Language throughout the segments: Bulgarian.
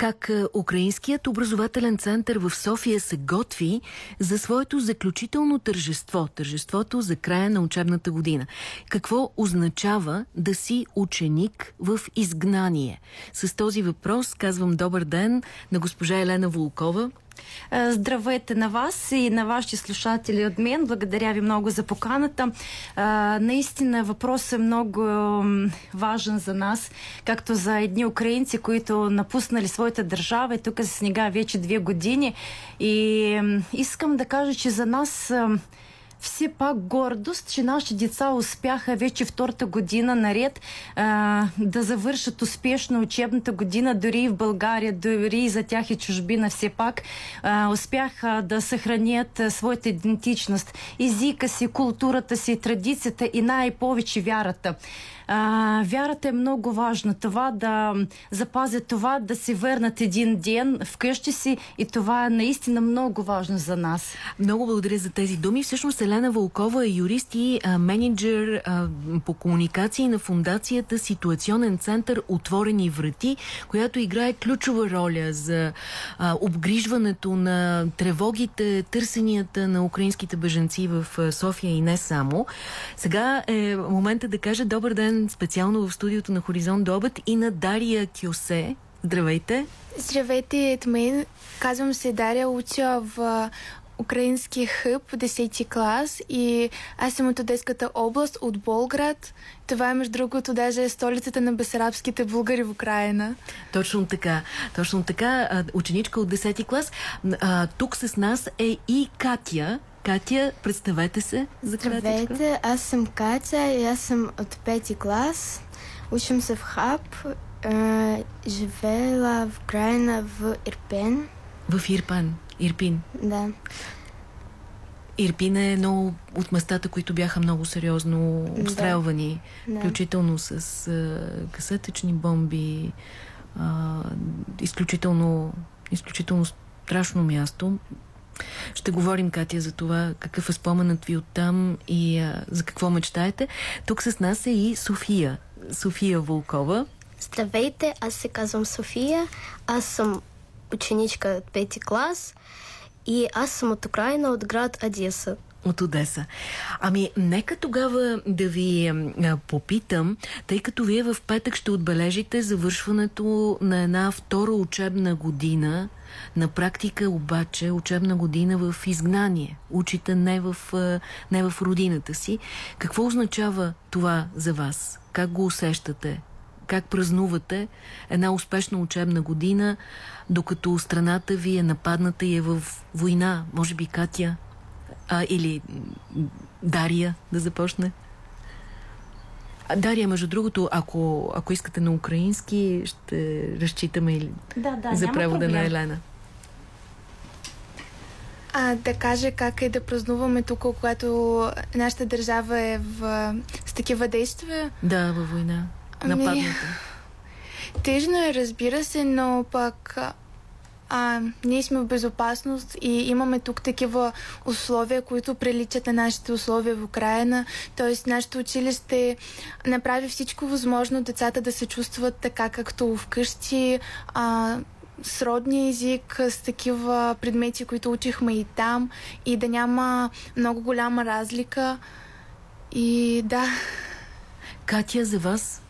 как Украинският образователен център в София се готви за своето заключително тържество, тържеството за края на учебната година. Какво означава да си ученик в изгнание? С този въпрос казвам добър ден на госпожа Елена Волкова, е, здравейте на вас и на вашите слушатели от мен. Благодаря ви много за поканата. Е, наистина въпросът е много важен за нас, както за едни украинци, които напуснали своята държава и тук се снега вече две години. И искам да кажа, че за нас все пак гордост, че наши деца успяха вече втората година наред а, да завършат успешно учебната година, дори и в България, дори и за тях и чужбина все пак а, успяха да съхранят своята идентичност, езика си, културата си, традицията и най-повече вярата. А, вярата е много важна. Това да запазят това, да се върнат един ден вкъщи си и това е наистина много важно за нас. Много благодаря за тези думи. Всъщност Елена Волкова е юрист и а, менеджер а, по комуникации на фундацията Ситуационен център Отворени врати, която играе ключова роля за а, обгрижването на тревогите, търсенията на украинските беженци в София и не само. Сега е момента да кажа добър ден специално в студиото на Хоризонт до обед и на Дария Кюсе. Здравейте! Здравейте, от. Казвам се Дария, уча в украински хъб, 10 клас и аз съм от Одеската област, от Болград. Това е, между другото, даже столицата на бесарабските българи в Украина. Точно така. Точно така. Ученичка от 10 клас. А, тук с нас е и Катя, Катя, представете се за Здравейте, аз съм Катя и аз съм от пети клас. Учим се в ХАП. Е, живеела в Украина в Ирпен. В Ирпан? Ирпин? Да. Ирпин е едно от местата, които бяха много сериозно обстрелвани, да. включително с а, касетъчни бомби. А, изключително, изключително страшно място. Ще говорим, Катя, за това какъв е споменът ви оттам и а, за какво мечтаете. Тук с нас е и София. София Волкова. Здравейте, аз се казвам София. Аз съм ученичка от пети клас и аз съм от Украина, от град Одеса. От Одеса. Ами, нека тогава да ви а, попитам, тъй като вие в петък ще отбележите завършването на една втора учебна година на практика обаче учебна година в изгнание. Учите не в, не в родината си. Какво означава това за вас? Как го усещате? Как празнувате една успешна учебна година, докато страната ви е нападната и е в война? Може би Катя а, или Дария да започне? Дария, между другото, ако, ако искате на украински, ще разчитаме или да, да, за превода на Елена. А, да кажа как е да празнуваме тук, когато нашата държава е в, с такива действия. Да, във война. Ами. Тежно е, разбира се, но пък а, ние сме в безопасност и имаме тук такива условия, които приличат на нашите условия в Украина. Тоест, нашето училище направи всичко възможно децата да се чувстват така, както вкъщи. А, сродния език, с такива предмети, които учихме и там, и да няма много голяма разлика. И да. Катя, за вас?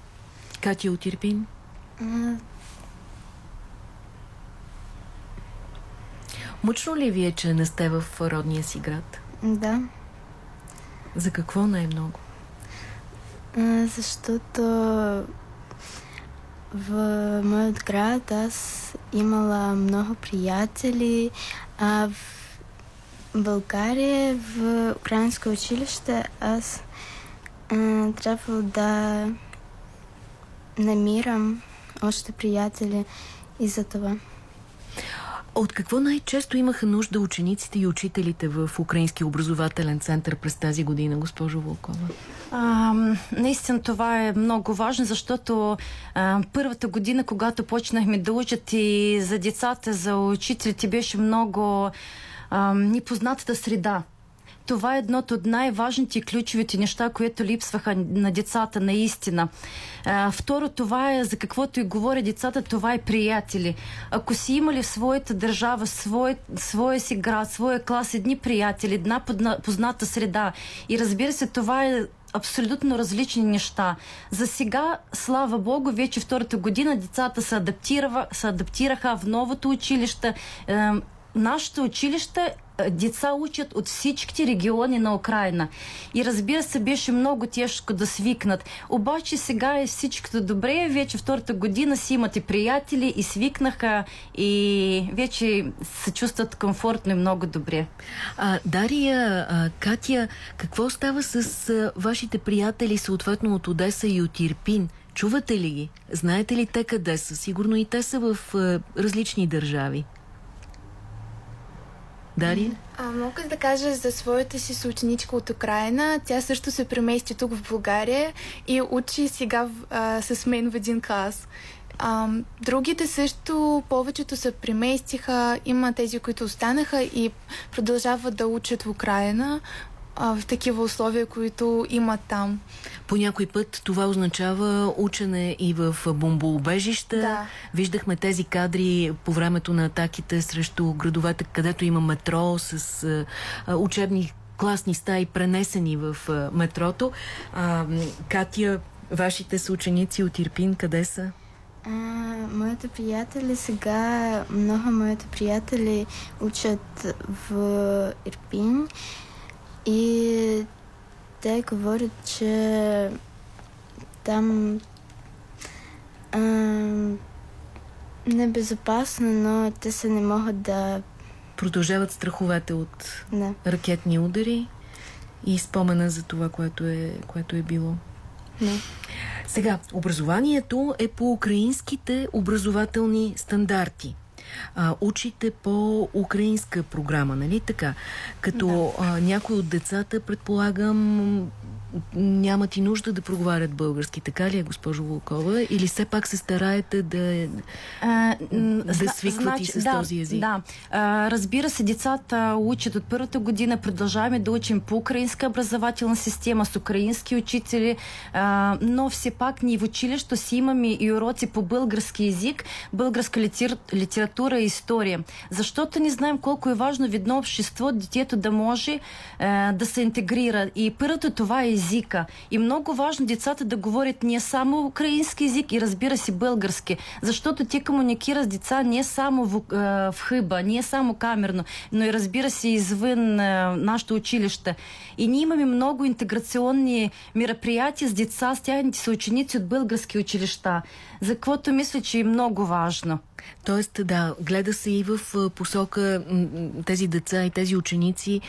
От Ирпин? Мъчно ли ви е, че не сте в родния си град? Да. За какво най-много? Защото в моят град аз имала много приятели, а в България, в украинско училище, аз а, трябва да намирам още приятели и за това. От какво най-често имаха нужда учениците и учителите в Украински образователен център през тази година, госпожо Волкова? А, наистина това е много важно, защото а, първата година, когато почнахме да учат и за децата, за учителите, беше много а, непознатата среда. Това е едното от най-важните и ключовите неща, които липсваха на децата наистина. Второ, това е за каквото и говоря децата, това е приятели. Ако си имали в своята държава, свой, своя си град, своя клас, едни приятели, една позната среда и разбира се, това е абсолютно различни неща. За сега, слава Богу, вече втората година децата се, адаптираха, се адаптираха в новото училище. Е, нашето училище деца учат от всичките региони на Украина. И разбира се, беше много тежко да свикнат. Обаче сега е всичкото добре. Вече втората година си имат и приятели и свикнаха и вече се чувстват комфортно и много добре. А, Дария, а, Катя, какво става с а, вашите приятели, съответно от Одеса и от Ирпин? Чувате ли ги? Знаете ли те къде са? Сигурно и те са в а, различни държави. Дария? А, мога да кажа за своята си съученичка от Украина. Тя също се премести тук в България и учи сега а, с мен в един клас. А, другите също, повечето се преместиха. Има тези, които останаха и продължават да учат в Украина в такива условия, които имат там. По някой път това означава учене и в бомбоубежища. Да. Виждахме тези кадри по времето на атаките срещу градовете, където има метро с а, учебни класни стаи, пренесени в а, метрото. А, Катя, вашите съученици от Ирпин, къде са? А, моите приятели сега, много моите приятели учат в Ирпин. И те говорят, че там а, небезопасно, но те се не могат да... Продължават страховете от да. ракетни удари и спомена за това, което е, което е било. Да. Сега, образованието е по украинските образователни стандарти а, учите по украинска програма, нали така? Като да. а, някои от децата, предполагам, нямат и нужда да проговарят български, така ли е, госпожо Волкова? Или все пак се стараете да, а, да свикват значи, и с да, този език? Да, а, разбира се, децата учат от първата година, продължаваме да учим по украинска образователна система, с украински учители, а, но все пак ние в училище си имаме и уроци по български язик, българска литер, литература и история. Защото не знаем колко е важно в едно общество детето да може а, да се интегрира. И първото това е езика. И много важно децата да говорят не само украински език и разбира се български, защото те комуникират с деца не само в, в хъба, не само камерно, но и разбира се извън нашето училище. И ние имаме много интеграционни мероприятия с деца, с тяхните съученици от български училища, за което мисля, че е много важно. Тоест, да, гледа се и в посока тези деца и тези ученици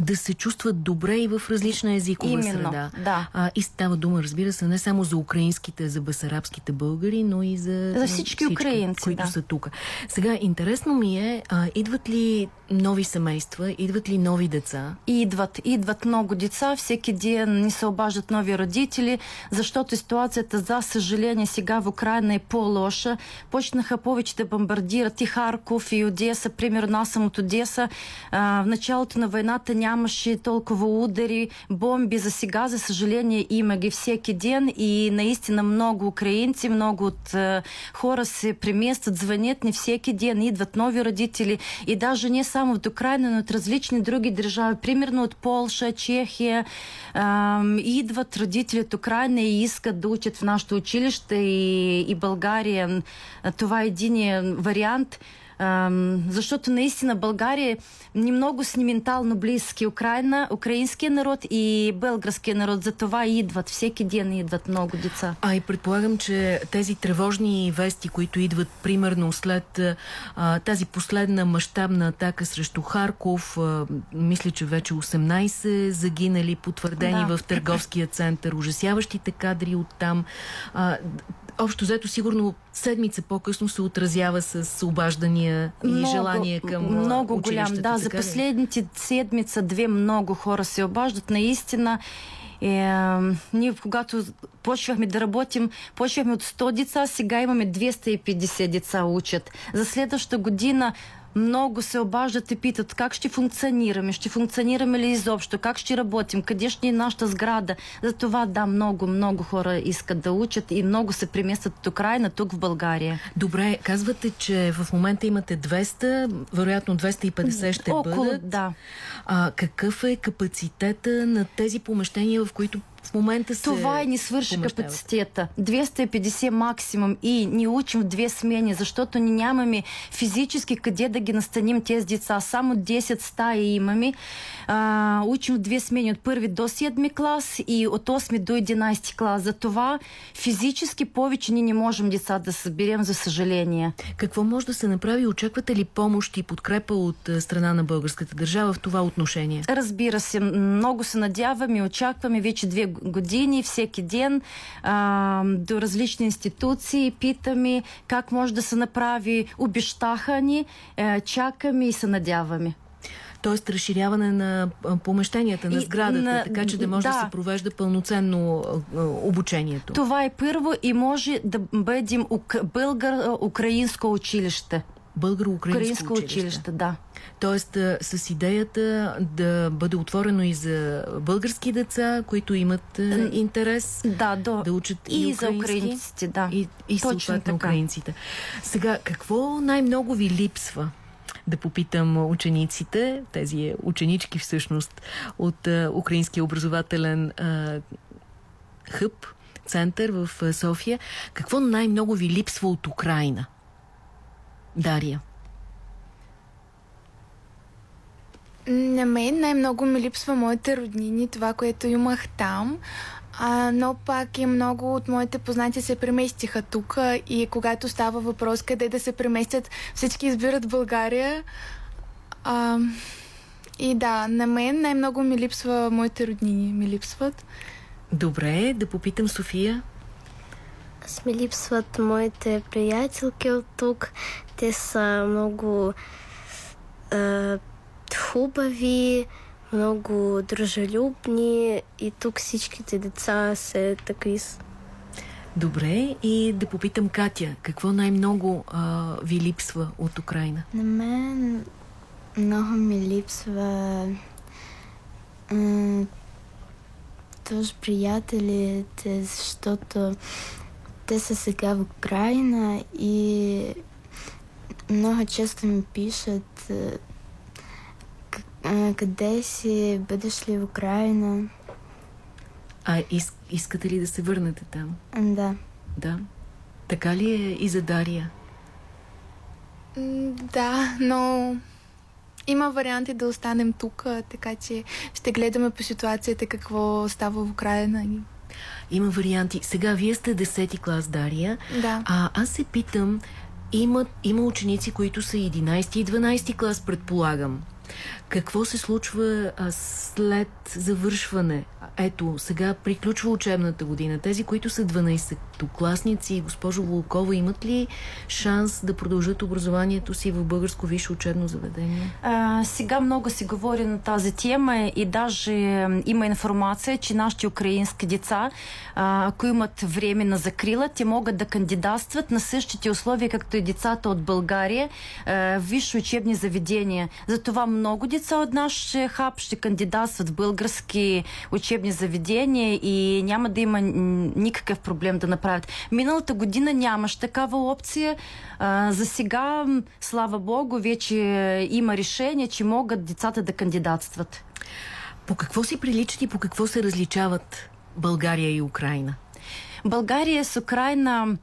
да се чувстват добре и в различна езикова Именно, среда. Да. А, и става дума, разбира се, не само за украинските, за басарабските българи, но и за, за всички, всички украинци, които да. са тук. Сега, интересно ми е, а, идват ли нови семейства, идват ли нови деца? Идват, идват много деца, всеки ден ни се обаждат нови родители, защото ситуацията, за съжаление, сега в Украина е по-лоша. Почнаха повече да бомбардират и Харков, и Одеса. Примерно аз съм от Одеса. А, в началото на войната нямаше толкова удари, бомби. За сега, за съжаление, има ги всеки ден и наистина много украинци, много от а, хора се преместват, звънят ни всеки ден, идват нови родители и даже не само от Украина, но от различни други държави. Примерно от Полша, Чехия. А, идват родители от Украина и искат да учат в нашето училище и, и България. Това е един вариант. защото наистина България е ни много с ментално близки. Украина, украинския народ и българския народ. За това идват. Всеки ден идват много деца. А и предполагам, че тези тревожни вести, които идват примерно след а, тази последна мащабна атака срещу Харков, а, мисля, че вече 18 загинали, потвърдени да. в търговския център, ужасяващите кадри от там. А, общо взето сигурно седмица по-късно се отразява с обаждания и много, желание към Много голям, да. За последните седмица две много хора се обаждат. Наистина е, ние когато почвахме да работим, почвахме от 100 деца, сега имаме 250 деца учат. За следващата година много се обаждат и питат как ще функционираме, ще функционираме ли изобщо, как ще работим, къде ще е нашата сграда. За това да, много, много хора искат да учат и много се преместват от Украина тук в България. Добре, казвате, че в момента имате 200, вероятно 250 ще Около, бъдат. да. А, какъв е капацитета на тези помещения, в които в момента се Това и ни свърши помещават? капацитета. 250 максимум и ни учим в две смени, защото ни нямаме физически къде да ги настаним тези деца. Само 10 стаи имаме. А, учим в две смени от първи до 7 клас и от 8 до 11 клас. За това физически повече ние не можем деца да съберем, за съжаление. Какво може да се направи? Очаквате ли помощ и подкрепа от е, страна на българската държава в това отношение? Разбира се, много се надяваме, очакваме вече две години, всеки ден а, до различни институции, питаме как може да се направи, обещаха ни, е, чакаме и се надяваме. Тоест разширяване на а, помещенията, на И сградата, на- така че да може да, да. се провежда пълноценно а, а, обучението. Това е първо и може да бъдем ук- българо-украинско училище. Българо-украинско Украинско училище. училище, да. Тоест с идеята да бъде отворено и за български деца, които имат интерес Да, до... да учат и, и за украинците, да. и, и съответно така. украинците. Сега, какво най-много ви липсва? Да попитам учениците, тези ученички всъщност от а, Украинския образователен а, хъб, център в София. Какво най-много ви липсва от Украина? Дария. На мен най-много ми липсва моите роднини, това, което имах там. А, но пак и много от моите познати се преместиха тук и когато става въпрос къде да се преместят, всички избират България. А, и да, на мен най-много ми липсва моите роднини. Ми липсват. Добре, да попитам София. Аз ми липсват моите приятелки от тук. Те са много е, хубави, много дружелюбни и тук всичките деца са такива. Добре, и да попитам Катя. Какво най-много а, ви липсва от Украина? На мен много ми липсва тоже приятелите, защото те са сега в Украина и много често ми пишат е, е, къде си, бъдеш ли в Украина. А ис- искате ли да се върнете там? Да. Да. Така ли е и за Дария? Да, но има варианти да останем тук, а, така че ще гледаме по ситуацията какво става в Украина. Има варианти. Сега вие сте 10 клас, Дария. Да. А аз се питам, има, има ученици, които са 11 и 12 клас, предполагам. Какво се случва а, след завършване? Ето, сега приключва учебната година. Тези, които са 12-класници, госпожо Волкова, имат ли шанс да продължат образованието си в българско висше учебно заведение? А, сега много се говори на тази тема и даже м, има информация, че нашите украински деца, а, ако имат време на закрила, те могат да кандидатстват на същите условия, както и децата от България, а, в висши учебни заведения. Затова много деца от нашия хаб ще кандидатстват в български учебни заведения и няма да има никакъв проблем да направят. Миналата година нямаш такава опция. А, за сега, слава Богу, вече има решение, че могат децата да кандидатстват. По какво си приличат и по какво се различават България и Украина? България с Украина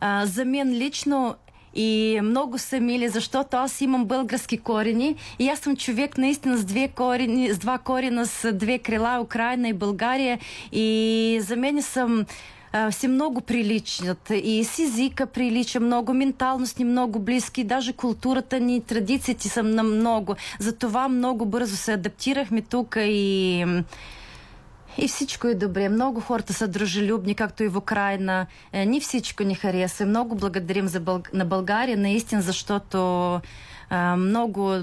а, за мен лично и много са мили, защото аз имам български корени и аз съм човек наистина с, две корени, с два корена, с две крила, Украина и България и за мен съм си много приличат. И с езика прилича много, менталност ни много близки, даже културата ни, традициите са на много. Затова много бързо се адаптирахме тук и и всичко е добре. Много хората са дружелюбни, както и в Украина. Е, Ни всичко ни харесва. Много благодарим за Бълг... на България, наистина, защото а, много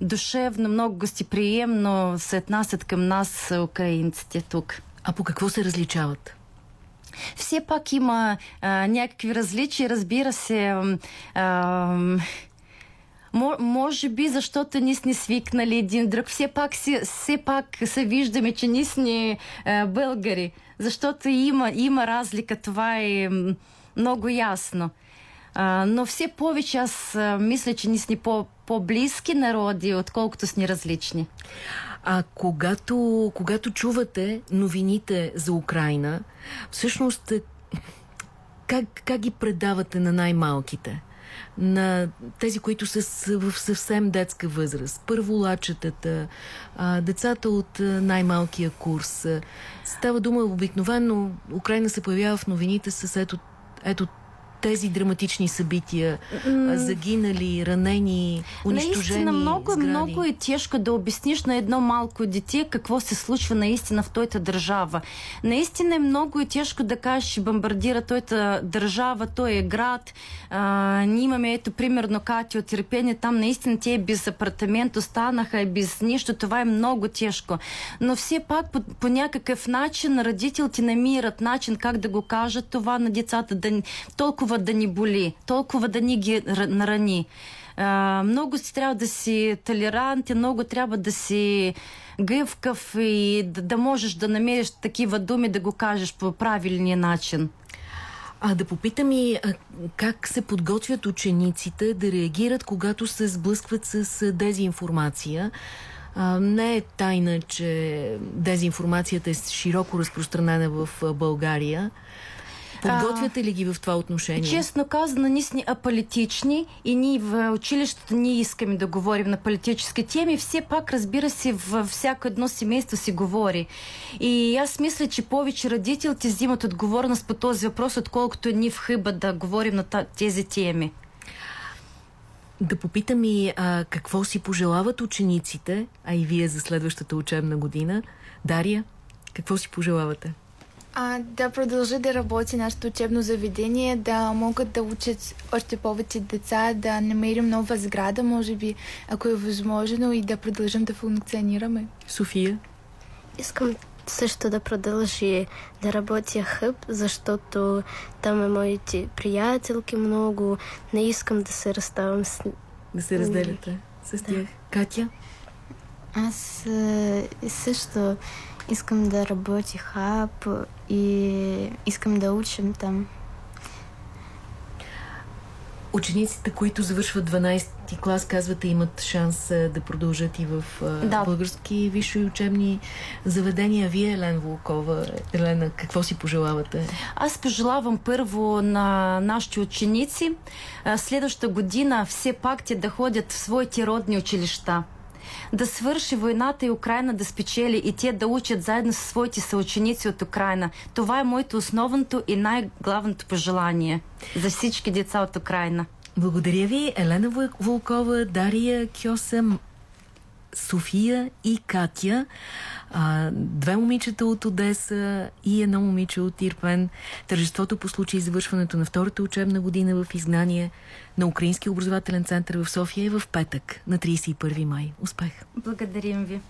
душевно, много гостеприемно се отнасят към нас украинците тук. А по какво се различават? Все пак има а, някакви различия, разбира се. ам, може би защото ние сме свикнали един друг. Все пак, си, все пак се виждаме, че ние сме е, българи. Защото има, има разлика. Това е много ясно. А, но все повече аз мисля, че ние сме по, по-близки народи, отколкото сме различни. А когато, когато чувате новините за Украина, всъщност е, как, как ги предавате на най-малките? На тези, които са в съвсем детска възраст. Първолачетата, децата от най-малкия курс. Става дума обикновено, Украина се появява в новините с ето, ето тези драматични събития? Загинали, ранени, унищожени Наистина много, сгради. много е тежко да обясниш на едно малко дете какво се случва наистина в тоята държава. Наистина е много е тежко да кажеш, бомбардира тоята държава, той е град. А, ние имаме ето примерно Кати от Ирпене, там наистина те без апартамент останаха и без нищо. Това е много тежко. Но все пак по, по някакъв начин родителите намират начин как да го кажат това на децата, да толкова толкова да ни боли, толкова да ни ги нарани. А, много си трябва да си толерантен, много трябва да си гъвкав и да, да можеш да намериш такива думи, да го кажеш по правилния начин. А да попитам и а, как се подготвят учениците да реагират, когато се сблъскват с дезинформация. А, не е тайна, че дезинформацията е широко разпространена в България. Подготвяте ли ги в това отношение? Честно казано, ние сме аполитични и ние в училището ние искаме да говорим на политически теми. Все пак, разбира се, във всяко едно семейство се говори. И аз мисля, че повече родителите взимат отговорност по този въпрос, отколкото ние в хъба да говорим на тези теми. Да попитам и а, какво си пожелават учениците, а и вие за следващата учебна година. Дария, какво си пожелавате? А, да продължи да работи нашето учебно заведение, да могат да учат още повече деца, да намерим нова сграда, може би, ако е възможно, и да продължим да функционираме. София? Искам също да продължи да работя хъб, защото там е моите приятелки много. Не искам да се разставам с... Да се разделяте с тях. Да. Катя? Аз също Искам да работя хаб и искам да учим там. Учениците, които завършват 12-ти клас, казвате, имат шанс да продължат и в да. български висши учебни заведения. Вие, Елена Волкова, Елена, какво си пожелавате? Аз пожелавам първо на нашите ученици следващата година все пак те да ходят в своите родни училища да свърши войната и Украина да спечели и те да учат заедно с своите съученици от Украина. Това е моето основното и най-главното пожелание за всички деца от Украина. Благодаря ви, Елена Волкова, Дария Кьоса, София и Катя. А, две момичета от Одеса и едно момиче от Ирпен. Тържеството по случай завършването на втората учебна година в изгнание на Украински образователен център в София е в петък на 31 май. Успех! Благодарим ви!